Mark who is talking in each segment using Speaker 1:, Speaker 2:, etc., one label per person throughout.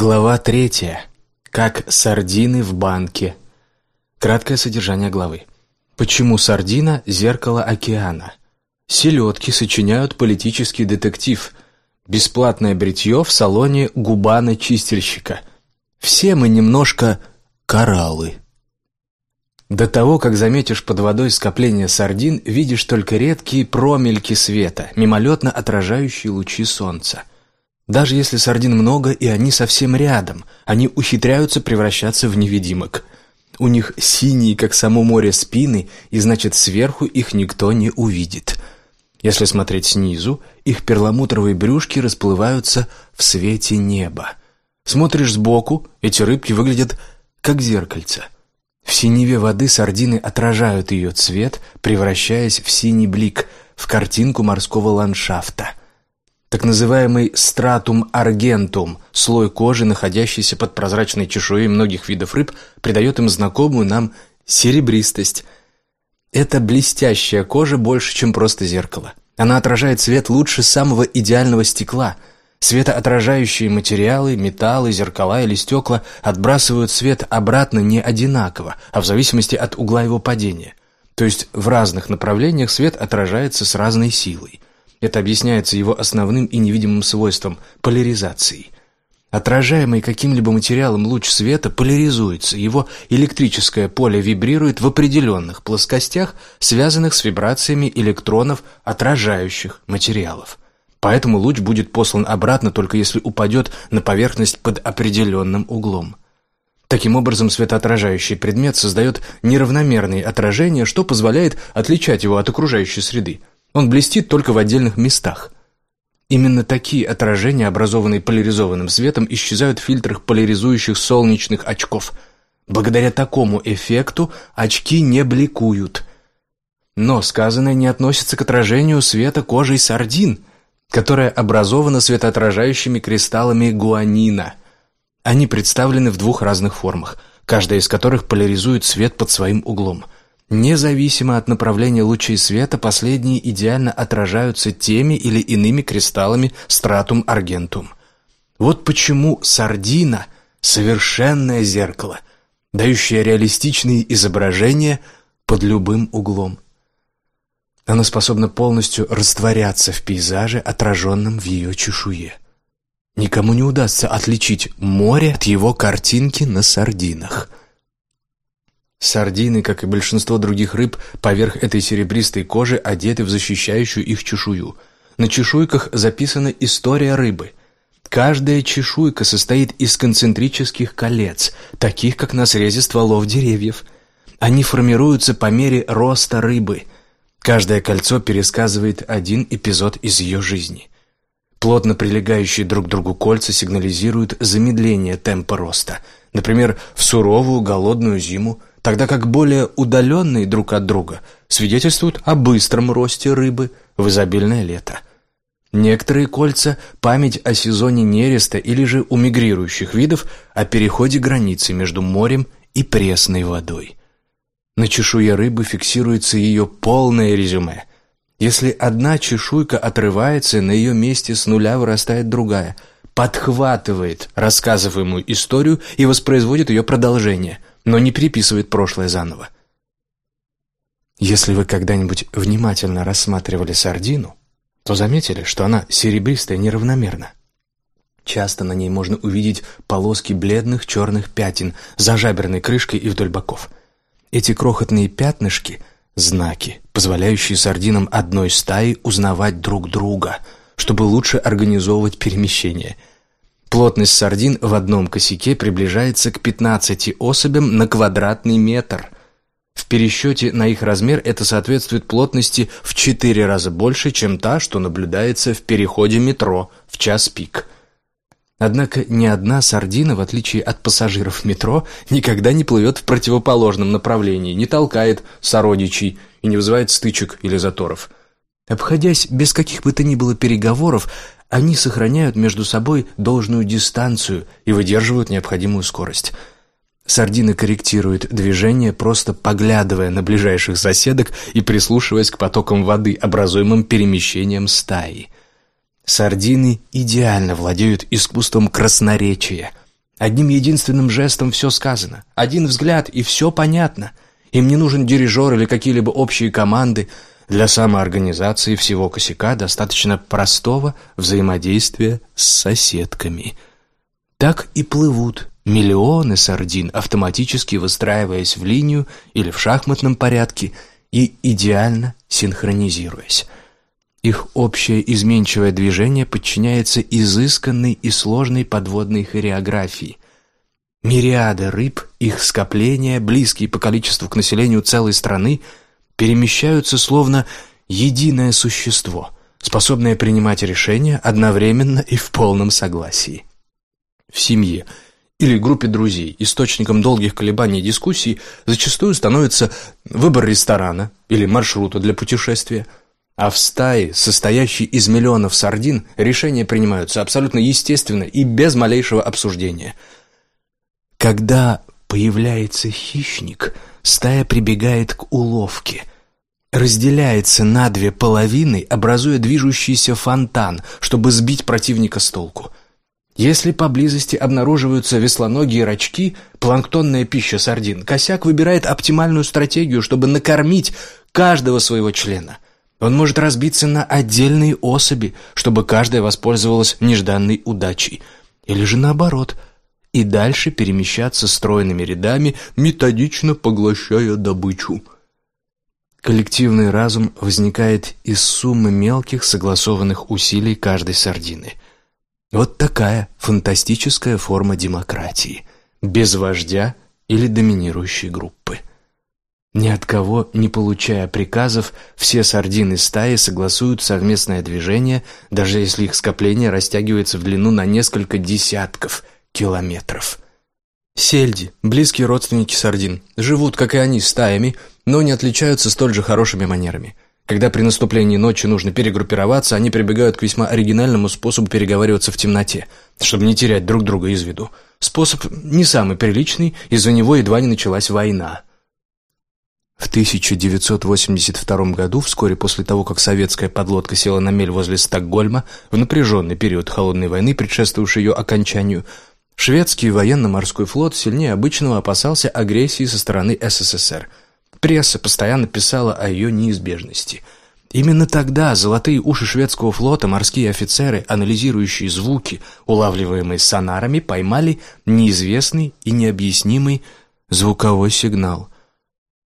Speaker 1: Глава третья. Как сардины в банке. Краткое содержание главы. Почему сардина – зеркало океана? Селедки сочиняют политический детектив. Бесплатное бритье в салоне губана-чистильщика. Все мы немножко кораллы. До того, как заметишь под водой скопление сардин, видишь только редкие промельки света, мимолетно отражающие лучи солнца – даже если сардин много и они совсем рядом, они ухитряются превращаться в невидимок. У них синие, как само море, спины, и значит, сверху их никто не увидит. Если смотреть снизу, их перламутровые брюшки расплываются в свете неба. Смотришь сбоку, эти рыбки выглядят как зеркальца. В синеве воды сардины отражают ее цвет, превращаясь в синий блик, в картинку морского ландшафта. Так называемый стратум аргентум, слой кожи, находящийся под прозрачной чешуей многих видов рыб, придает им знакомую нам серебристость. Эта блестящая кожа больше, чем просто зеркало. Она отражает свет лучше самого идеального стекла. Светоотражающие материалы, металлы, зеркала или стекла отбрасывают свет обратно не одинаково, а в зависимости от угла его падения. То есть в разных направлениях свет отражается с разной силой. Это объясняется его основным и невидимым свойством – поляризацией. Отражаемый каким-либо материалом луч света поляризуется, его электрическое поле вибрирует в определенных плоскостях, связанных с вибрациями электронов отражающих материалов. Поэтому луч будет послан обратно только если упадет на поверхность под определенным углом. Таким образом, светоотражающий предмет создает неравномерные отражения, что позволяет отличать его от окружающей среды – он блестит только в отдельных местах. Именно такие отражения, образованные поляризованным светом, исчезают в фильтрах поляризующих солнечных очков. Благодаря такому эффекту очки не бликуют. Но сказанное не относится к отражению света кожей сардин, которая образована светоотражающими кристаллами гуанина. Они представлены в двух разных формах, каждая из которых поляризует свет под своим углом – Независимо от направления лучей света, последние идеально отражаются теми или иными кристаллами стратум аргентум. Вот почему сардина – совершенное зеркало, дающее реалистичные изображения под любым углом. Оно способно полностью растворяться в пейзаже, отраженном в ее чешуе. Никому не удастся отличить море от его картинки на сардинах – Сардины, как и большинство других рыб, поверх этой серебристой кожи одеты в защищающую их чешую. На чешуйках записана история рыбы. Каждая чешуйка состоит из концентрических колец, таких как на срезе стволов деревьев. Они формируются по мере роста рыбы. Каждое кольцо пересказывает один эпизод из ее жизни. Плотно прилегающие друг к другу кольца сигнализируют замедление темпа роста. Например, в суровую голодную зиму тогда как более удаленные друг от друга свидетельствуют о быстром росте рыбы в изобильное лето. Некоторые кольца – память о сезоне нереста или же у мигрирующих видов о переходе границы между морем и пресной водой. На чешуе рыбы фиксируется ее полное резюме. Если одна чешуйка отрывается, на ее месте с нуля вырастает другая, подхватывает рассказываемую историю и воспроизводит ее продолжение – но не переписывает прошлое заново. Если вы когда-нибудь внимательно рассматривали сардину, то заметили, что она серебристая неравномерно. Часто на ней можно увидеть полоски бледных черных пятен за жаберной крышкой и вдоль боков. Эти крохотные пятнышки – знаки, позволяющие сардинам одной стаи узнавать друг друга, чтобы лучше организовывать перемещение – Плотность сардин в одном косяке приближается к 15 особям на квадратный метр. В пересчете на их размер это соответствует плотности в 4 раза больше, чем та, что наблюдается в переходе метро в час пик. Однако ни одна сардина, в отличие от пассажиров метро, никогда не плывет в противоположном направлении, не толкает сородичей и не вызывает стычек или заторов. Обходясь без каких бы то ни было переговоров, они сохраняют между собой должную дистанцию и выдерживают необходимую скорость. Сардины корректируют движение, просто поглядывая на ближайших соседок и прислушиваясь к потокам воды, образуемым перемещением стаи. Сардины идеально владеют искусством красноречия. Одним единственным жестом все сказано. Один взгляд, и все понятно. Им не нужен дирижер или какие-либо общие команды. Для самоорганизации всего косяка достаточно простого взаимодействия с соседками. Так и плывут миллионы сардин, автоматически выстраиваясь в линию или в шахматном порядке и идеально синхронизируясь. Их общее изменчивое движение подчиняется изысканной и сложной подводной хореографии. Мириады рыб, их скопления, близкие по количеству к населению целой страны, перемещаются словно единое существо, способное принимать решения одновременно и в полном согласии. В семье или группе друзей источником долгих колебаний и дискуссий зачастую становится выбор ресторана или маршрута для путешествия – а в стае, состоящей из миллионов сардин, решения принимаются абсолютно естественно и без малейшего обсуждения. Когда появляется хищник, стая прибегает к уловке. Разделяется на две половины, образуя движущийся фонтан, чтобы сбить противника с толку. Если поблизости обнаруживаются веслоногие рачки, планктонная пища сардин, косяк выбирает оптимальную стратегию, чтобы накормить каждого своего члена – он может разбиться на отдельные особи, чтобы каждая воспользовалась нежданной удачей. Или же наоборот, и дальше перемещаться стройными рядами, методично поглощая добычу. Коллективный разум возникает из суммы мелких согласованных усилий каждой сардины. Вот такая фантастическая форма демократии, без вождя или доминирующей группы. Ни от кого не получая приказов, все сардины стаи согласуют совместное движение, даже если их скопление растягивается в длину на несколько десятков километров. Сельди, близкие родственники сардин, живут, как и они, стаями, но не отличаются столь же хорошими манерами. Когда при наступлении ночи нужно перегруппироваться, они прибегают к весьма оригинальному способу переговариваться в темноте, чтобы не терять друг друга из виду. Способ не самый приличный, из-за него едва не началась война. В 1982 году, вскоре после того, как советская подлодка села на мель возле Стокгольма, в напряженный период холодной войны, предшествовавший ее окончанию, шведский военно-морской флот сильнее обычного опасался агрессии со стороны СССР. Пресса постоянно писала о ее неизбежности. Именно тогда золотые уши шведского флота морские офицеры, анализирующие звуки, улавливаемые сонарами, поймали неизвестный и необъяснимый звуковой сигнал –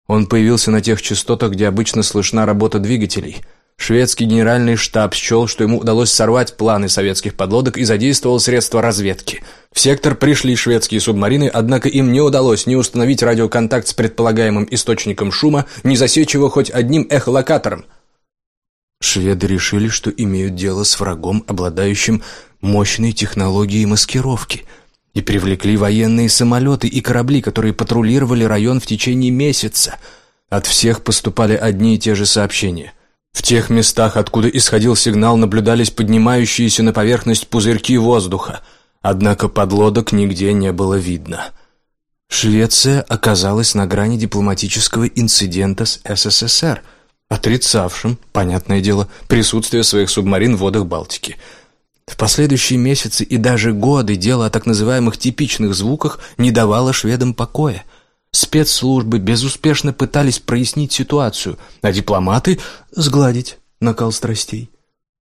Speaker 1: он появился на тех частотах, где обычно слышна работа двигателей. Шведский генеральный штаб счел, что ему удалось сорвать планы советских подлодок и задействовал средства разведки. В сектор пришли шведские субмарины, однако им не удалось ни установить радиоконтакт с предполагаемым источником шума, ни засечь его хоть одним эхолокатором. Шведы решили, что имеют дело с врагом, обладающим мощной технологией маскировки – и привлекли военные самолеты и корабли, которые патрулировали район в течение месяца. От всех поступали одни и те же сообщения. В тех местах, откуда исходил сигнал, наблюдались поднимающиеся на поверхность пузырьки воздуха, однако подлодок нигде не было видно. Швеция оказалась на грани дипломатического инцидента с СССР, отрицавшим, понятное дело, присутствие своих субмарин в водах Балтики – в последующие месяцы и даже годы дело о так называемых типичных звуках не давало шведам покоя. Спецслужбы безуспешно пытались прояснить ситуацию, а дипломаты — сгладить накал страстей.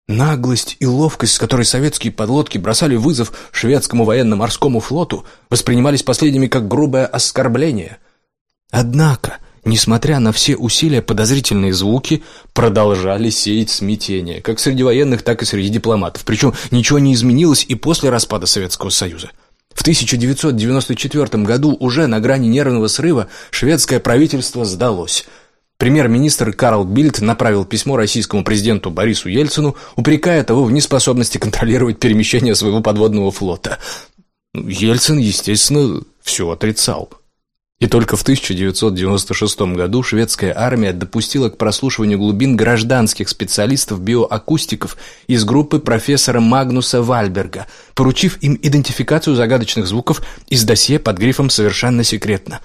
Speaker 1: Наглость и ловкость, с которой советские подлодки бросали вызов шведскому военно-морскому флоту, воспринимались последними как грубое оскорбление. Однако Несмотря на все усилия, подозрительные звуки продолжали сеять смятение, как среди военных, так и среди дипломатов. Причем ничего не изменилось и после распада Советского Союза. В 1994 году уже на грани нервного срыва шведское правительство сдалось. Премьер-министр Карл Бильд направил письмо российскому президенту Борису Ельцину, упрекая того в неспособности контролировать перемещение своего подводного флота. Ельцин, естественно, все отрицал. И только в 1996 году шведская армия допустила к прослушиванию глубин гражданских специалистов-биоакустиков из группы профессора Магнуса Вальберга, поручив им идентификацию загадочных звуков из досье под грифом «Совершенно секретно».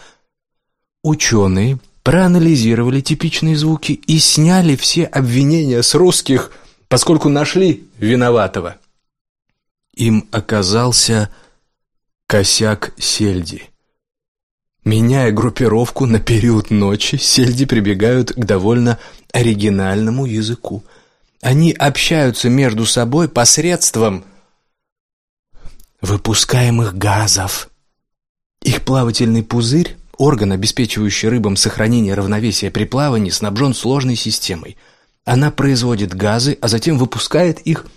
Speaker 1: Ученые проанализировали типичные звуки и сняли все обвинения с русских, поскольку нашли виноватого. Им оказался Косяк сельди. Меняя группировку на период ночи, сельди прибегают к довольно оригинальному языку. Они общаются между собой посредством выпускаемых газов. Их плавательный пузырь, орган, обеспечивающий рыбам сохранение равновесия при плавании, снабжен сложной системой. Она производит газы, а затем выпускает их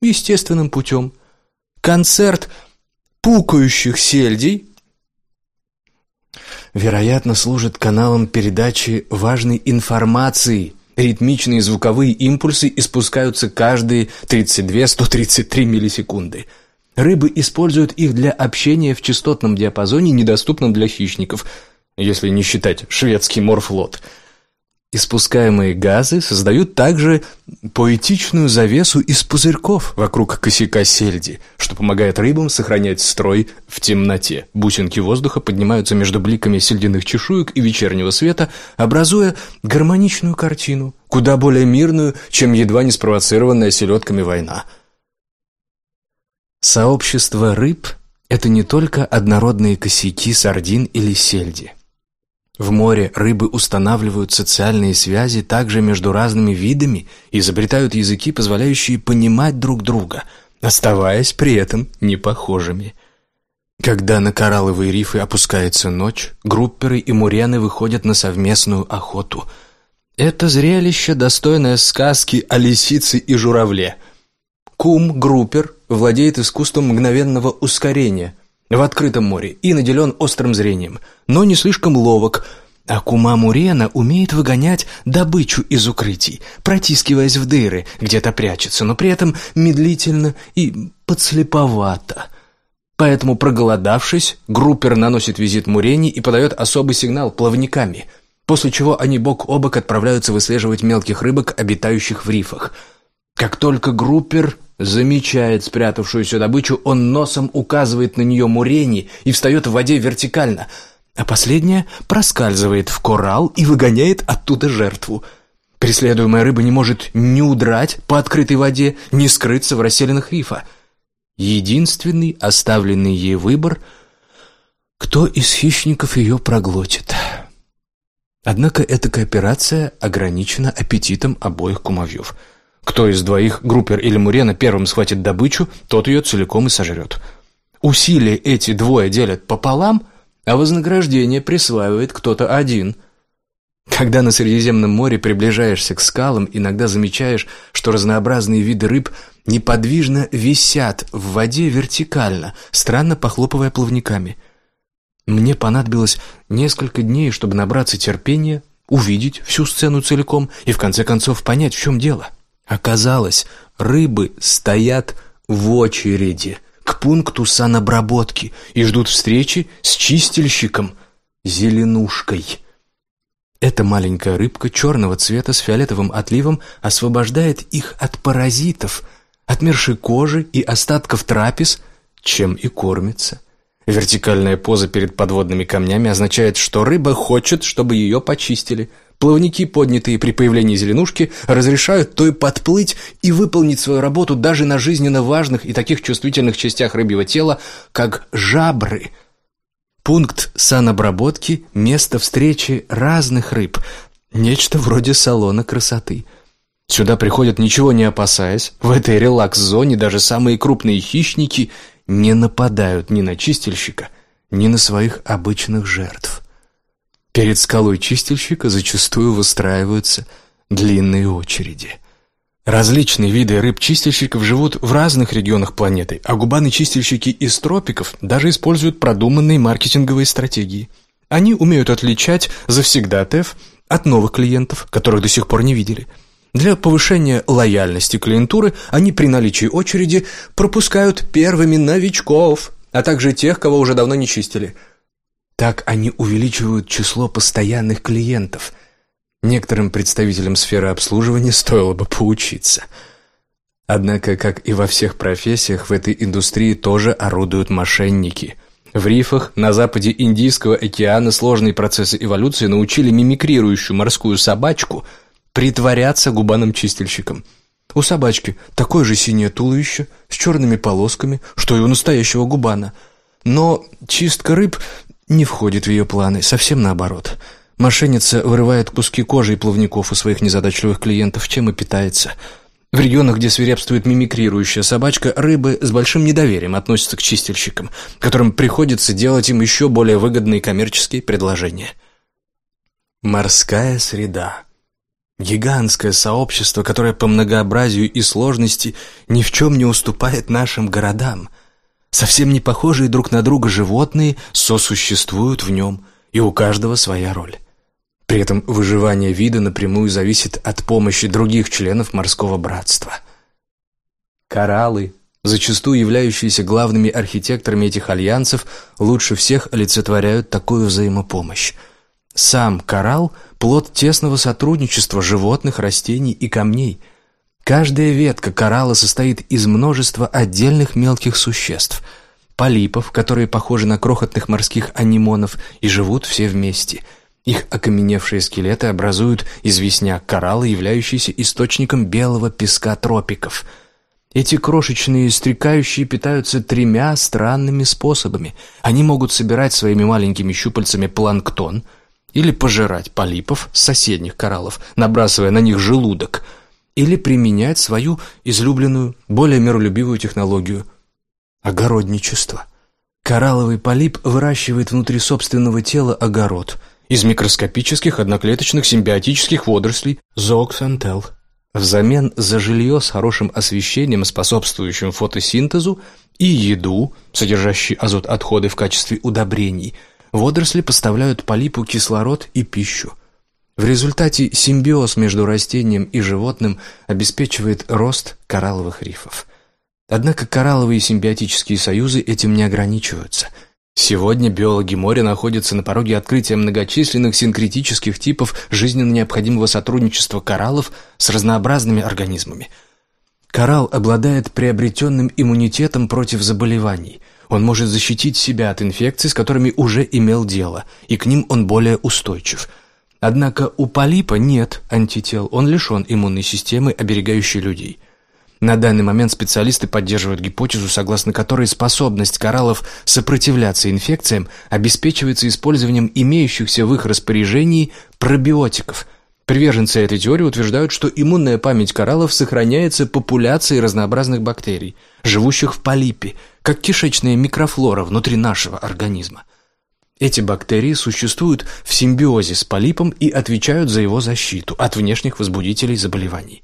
Speaker 1: естественным путем. Концерт пукающих сельдей, вероятно, служит каналом передачи важной информации. Ритмичные звуковые импульсы испускаются каждые 32-133 миллисекунды. Рыбы используют их для общения в частотном диапазоне, недоступном для хищников, если не считать шведский морфлот – Испускаемые газы создают также поэтичную завесу из пузырьков вокруг косяка сельди, что помогает рыбам сохранять строй в темноте. Бусинки воздуха поднимаются между бликами сельдяных чешуек и вечернего света, образуя гармоничную картину, куда более мирную, чем едва не спровоцированная селедками война. Сообщество рыб – это не только однородные косяки сардин или сельди – в море рыбы устанавливают социальные связи также между разными видами и изобретают языки, позволяющие понимать друг друга, оставаясь при этом непохожими. Когда на коралловые рифы опускается ночь, групперы и мурены выходят на совместную охоту. Это зрелище, достойное сказки о лисице и журавле. Кум-группер владеет искусством мгновенного ускорения – в открытом море и наделен острым зрением, но не слишком ловок, а Кума Мурена умеет выгонять добычу из укрытий, протискиваясь в дыры, где-то прячется, но при этом медлительно и подслеповато. Поэтому, проголодавшись, группер наносит визит Мурене и подает особый сигнал плавниками, после чего они бок о бок отправляются выслеживать мелких рыбок, обитающих в рифах. Как только группер замечает спрятавшуюся добычу, он носом указывает на нее Мурени и встает в воде вертикально, а последняя проскальзывает в коралл и выгоняет оттуда жертву. Преследуемая рыба не может ни удрать по открытой воде, ни скрыться в расселенных рифа. Единственный оставленный ей выбор — кто из хищников ее проглотит. Однако эта кооперация ограничена аппетитом обоих кумовьев — кто из двоих, Группер или Мурена, первым схватит добычу, тот ее целиком и сожрет. Усилия эти двое делят пополам, а вознаграждение присваивает кто-то один. Когда на Средиземном море приближаешься к скалам, иногда замечаешь, что разнообразные виды рыб неподвижно висят в воде вертикально, странно похлопывая плавниками. Мне понадобилось несколько дней, чтобы набраться терпения, увидеть всю сцену целиком и в конце концов понять, в чем дело. — Оказалось, рыбы стоят в очереди к пункту санобработки и ждут встречи с чистильщиком Зеленушкой. Эта маленькая рыбка черного цвета с фиолетовым отливом освобождает их от паразитов, отмершей кожи и остатков трапез, чем и кормится. Вертикальная поза перед подводными камнями означает, что рыба хочет, чтобы ее почистили – Плавники, поднятые при появлении зеленушки, разрешают той подплыть и выполнить свою работу даже на жизненно важных и таких чувствительных частях рыбьего тела, как жабры. Пункт санобработки – место встречи разных рыб, нечто вроде салона красоты. Сюда приходят ничего не опасаясь, в этой релакс-зоне даже самые крупные хищники не нападают ни на чистильщика, ни на своих обычных жертв. Перед скалой чистильщика зачастую выстраиваются длинные очереди. Различные виды рыб-чистильщиков живут в разных регионах планеты, а губаны-чистильщики из тропиков даже используют продуманные маркетинговые стратегии. Они умеют отличать завсегдатаев от новых клиентов, которых до сих пор не видели. Для повышения лояльности клиентуры они при наличии очереди пропускают первыми новичков, а также тех, кого уже давно не чистили – так они увеличивают число постоянных клиентов. Некоторым представителям сферы обслуживания стоило бы поучиться. Однако, как и во всех профессиях, в этой индустрии тоже орудуют мошенники. В рифах на западе Индийского океана сложные процессы эволюции научили мимикрирующую морскую собачку притворяться губаном-чистильщиком. У собачки такое же синее туловище с черными полосками, что и у настоящего губана – Но чистка рыб не входит в ее планы, совсем наоборот. Мошенница вырывает куски кожи и плавников у своих незадачливых клиентов, чем и питается. В регионах, где свирепствует мимикрирующая собачка, рыбы с большим недоверием относятся к чистильщикам, которым приходится делать им еще более выгодные коммерческие предложения. Морская среда. Гигантское сообщество, которое по многообразию и сложности ни в чем не уступает нашим городам. Совсем не похожие друг на друга животные сосуществуют в нем, и у каждого своя роль. При этом выживание вида напрямую зависит от помощи других членов морского братства. Кораллы, зачастую являющиеся главными архитекторами этих альянсов, лучше всех олицетворяют такую взаимопомощь. Сам коралл – плод тесного сотрудничества животных, растений и камней. Каждая ветка коралла состоит из множества отдельных мелких существ – полипов, которые похожи на крохотных морских анимонов и живут все вместе. Их окаменевшие скелеты образуют известняк коралла, являющийся источником белого песка тропиков. Эти крошечные стрекающие питаются тремя странными способами. Они могут собирать своими маленькими щупальцами планктон – или пожирать полипов с соседних кораллов, набрасывая на них желудок, или применять свою излюбленную, более миролюбивую технологию – огородничество. Коралловый полип выращивает внутри собственного тела огород из микроскопических одноклеточных симбиотических водорослей зооксантел. Взамен за жилье с хорошим освещением, способствующим фотосинтезу, и еду, содержащие азот отходы в качестве удобрений – Водоросли поставляют полипу кислород и пищу. В результате симбиоз между растением и животным обеспечивает рост коралловых рифов. Однако коралловые симбиотические союзы этим не ограничиваются. Сегодня биологи моря находятся на пороге открытия многочисленных синкретических типов жизненно необходимого сотрудничества кораллов с разнообразными организмами. Коралл обладает приобретенным иммунитетом против заболеваний – он может защитить себя от инфекций, с которыми уже имел дело, и к ним он более устойчив. Однако у полипа нет антител, он лишен иммунной системы, оберегающей людей. На данный момент специалисты поддерживают гипотезу, согласно которой способность кораллов сопротивляться инфекциям обеспечивается использованием имеющихся в их распоряжении пробиотиков – Приверженцы этой теории утверждают, что иммунная память кораллов сохраняется популяцией разнообразных бактерий, живущих в полипе, как кишечная микрофлора внутри нашего организма. Эти бактерии существуют в симбиозе с полипом и отвечают за его защиту от внешних возбудителей заболеваний.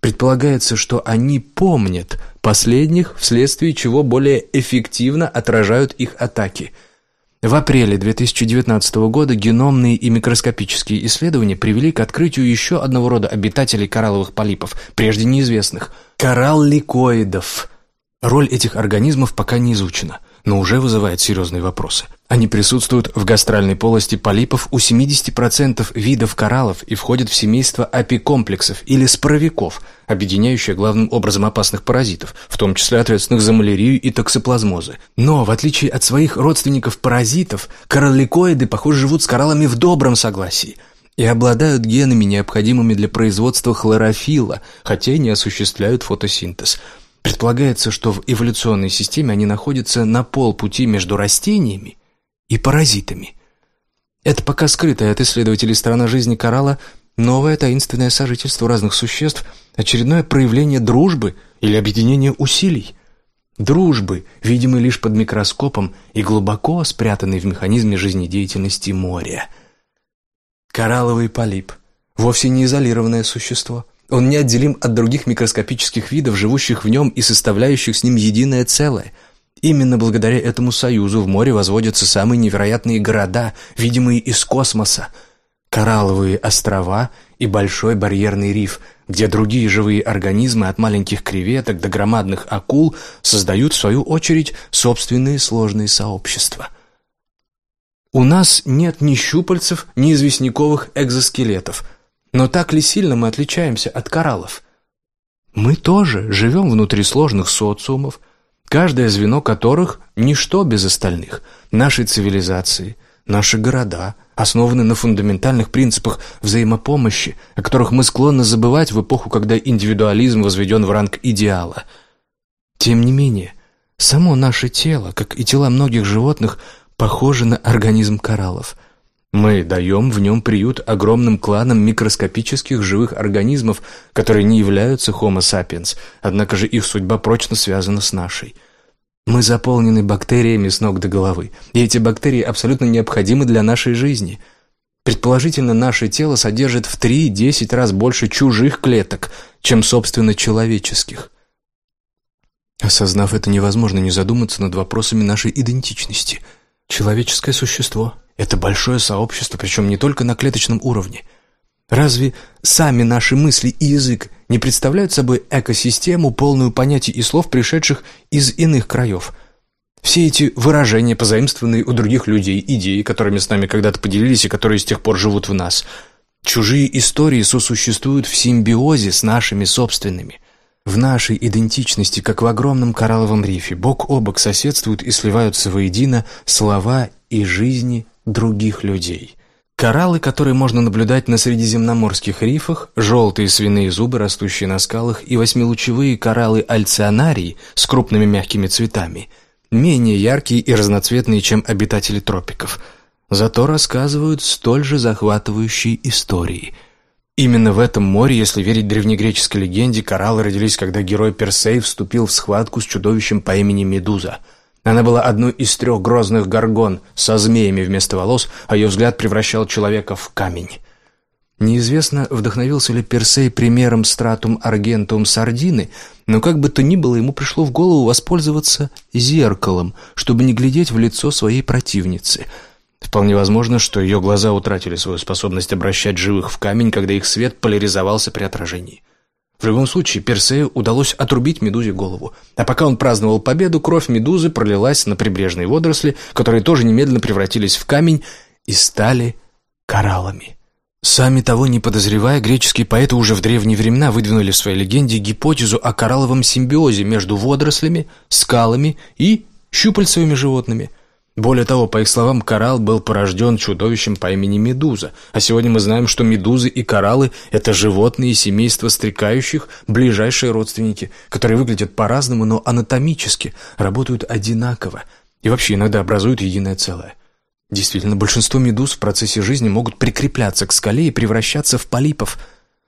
Speaker 1: Предполагается, что они помнят последних, вследствие чего более эффективно отражают их атаки – в апреле 2019 года геномные и микроскопические исследования привели к открытию еще одного рода обитателей коралловых полипов, прежде неизвестных – коралликоидов. Роль этих организмов пока не изучена – но уже вызывает серьезные вопросы. Они присутствуют в гастральной полости полипов у 70% видов кораллов и входят в семейство апикомплексов или споровиков, объединяющее главным образом опасных паразитов, в том числе ответственных за малярию и токсоплазмозы. Но, в отличие от своих родственников-паразитов, коралликоиды, похоже, живут с кораллами в добром согласии и обладают генами, необходимыми для производства хлорофилла, хотя и не осуществляют фотосинтез – Предполагается, что в эволюционной системе они находятся на полпути между растениями и паразитами. Это пока скрытая от исследователей сторона жизни коралла новое таинственное сожительство разных существ, очередное проявление дружбы или объединение усилий. Дружбы, видимой лишь под микроскопом и глубоко спрятанной в механизме жизнедеятельности моря. Коралловый полип – вовсе не изолированное существо – он неотделим от других микроскопических видов, живущих в нем и составляющих с ним единое целое. Именно благодаря этому союзу в море возводятся самые невероятные города, видимые из космоса. Коралловые острова и большой барьерный риф, где другие живые организмы от маленьких креветок до громадных акул создают, в свою очередь, собственные сложные сообщества. У нас нет ни щупальцев, ни известняковых экзоскелетов – но так ли сильно мы отличаемся от кораллов? Мы тоже живем внутри сложных социумов, каждое звено которых – ничто без остальных. Наши цивилизации, наши города основаны на фундаментальных принципах взаимопомощи, о которых мы склонны забывать в эпоху, когда индивидуализм возведен в ранг идеала. Тем не менее, Само наше тело, как и тела многих животных, похоже на организм кораллов. Мы даем в нем приют огромным кланам микроскопических живых организмов, которые не являются Homo sapiens, однако же их судьба прочно связана с нашей. Мы заполнены бактериями с ног до головы, и эти бактерии абсолютно необходимы для нашей жизни. Предположительно, наше тело содержит в 3-10 раз больше чужих клеток, чем, собственно, человеческих. Осознав это, невозможно не задуматься над вопросами нашей идентичности. Человеческое существо – это большое сообщество, причем не только на клеточном уровне. Разве сами наши мысли и язык не представляют собой экосистему, полную понятий и слов, пришедших из иных краев? Все эти выражения, позаимствованные у других людей, идеи, которыми с нами когда-то поделились и которые с тех пор живут в нас. Чужие истории сосуществуют в симбиозе с нашими собственными – в нашей идентичности, как в огромном коралловом рифе, бок о бок соседствуют и сливаются воедино слова и жизни других людей. Кораллы, которые можно наблюдать на средиземноморских рифах, желтые свиные зубы, растущие на скалах, и восьмилучевые кораллы альционарии с крупными мягкими цветами, менее яркие и разноцветные, чем обитатели тропиков, зато рассказывают столь же захватывающие истории – Именно в этом море, если верить древнегреческой легенде, кораллы родились, когда герой Персей вступил в схватку с чудовищем по имени Медуза. Она была одной из трех грозных горгон со змеями вместо волос, а ее взгляд превращал человека в камень. Неизвестно, вдохновился ли Персей примером стратум аргентум сардины, но как бы то ни было, ему пришло в голову воспользоваться зеркалом, чтобы не глядеть в лицо своей противницы – Вполне возможно, что ее глаза утратили свою способность обращать живых в камень, когда их свет поляризовался при отражении. В любом случае, Персею удалось отрубить Медузе голову. А пока он праздновал победу, кровь Медузы пролилась на прибрежные водоросли, которые тоже немедленно превратились в камень и стали кораллами. Сами того не подозревая, греческие поэты уже в древние времена выдвинули в своей легенде гипотезу о коралловом симбиозе между водорослями, скалами и щупальцевыми животными – более того, по их словам, коралл был порожден чудовищем по имени Медуза, а сегодня мы знаем, что медузы и кораллы – это животные семейства стрекающих, ближайшие родственники, которые выглядят по-разному, но анатомически работают одинаково и вообще иногда образуют единое целое. Действительно, большинство медуз в процессе жизни могут прикрепляться к скале и превращаться в полипов.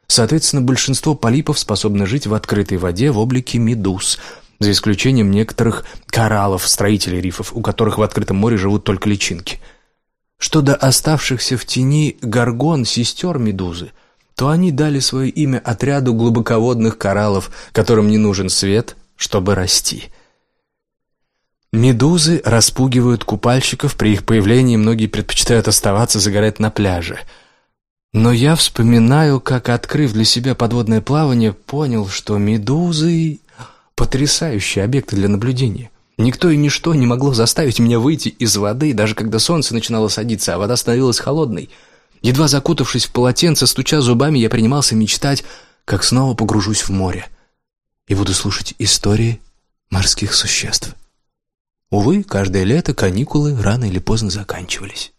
Speaker 1: Соответственно, большинство полипов способны жить в открытой воде в облике медуз – за исключением некоторых кораллов, строителей рифов, у которых в открытом море живут только личинки. Что до оставшихся в тени горгон, сестер Медузы, то они дали свое имя отряду глубоководных кораллов, которым не нужен свет, чтобы расти. Медузы распугивают купальщиков, при их появлении многие предпочитают оставаться загорать на пляже. Но я вспоминаю, как, открыв для себя подводное плавание, понял, что медузы Потрясающие объекты для наблюдения. Никто и ничто не могло заставить меня выйти из воды, даже когда солнце начинало садиться, а вода становилась холодной. Едва закутавшись в полотенце, стуча зубами, я принимался мечтать, как снова погружусь в море и буду слушать истории морских существ. Увы, каждое лето каникулы рано или поздно заканчивались.